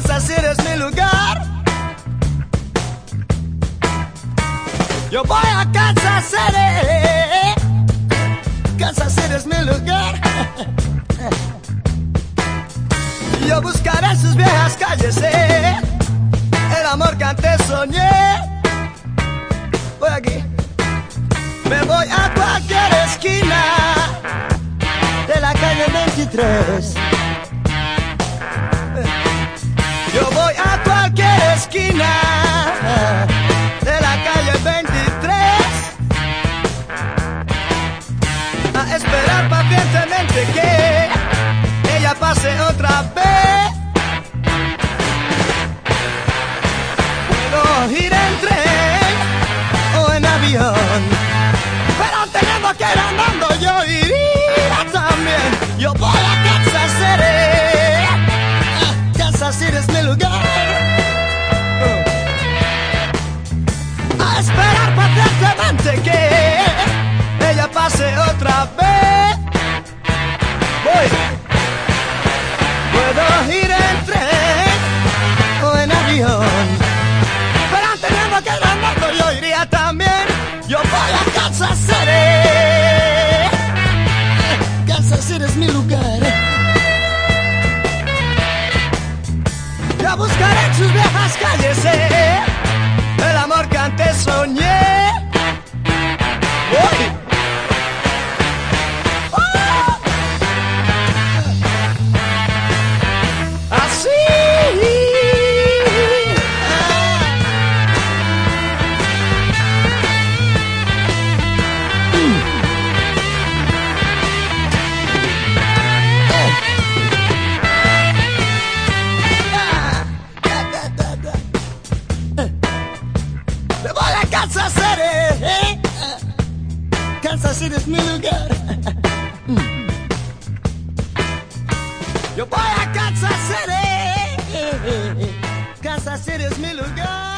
danzas eres mi lugar. Yo voy a Kansas City. Kansas City es mi lugar. Yo buscaré sus viejas calles, eh. el amor que antes soñé. Voy aquí. Me voy a cualquier esquina de la calle 23 esperar pacientemente que ella pase otra vez. Puedo ir en Pero tenemos que ir andando, yo iría también. Yo voy a Kansas City. Kansas City es mi lugar. Yo buscaré en sus viejas calles eh, el amor que antes soñé. City es mi lugar. Yo voy a Kansas City. Kansas City es mi lugar.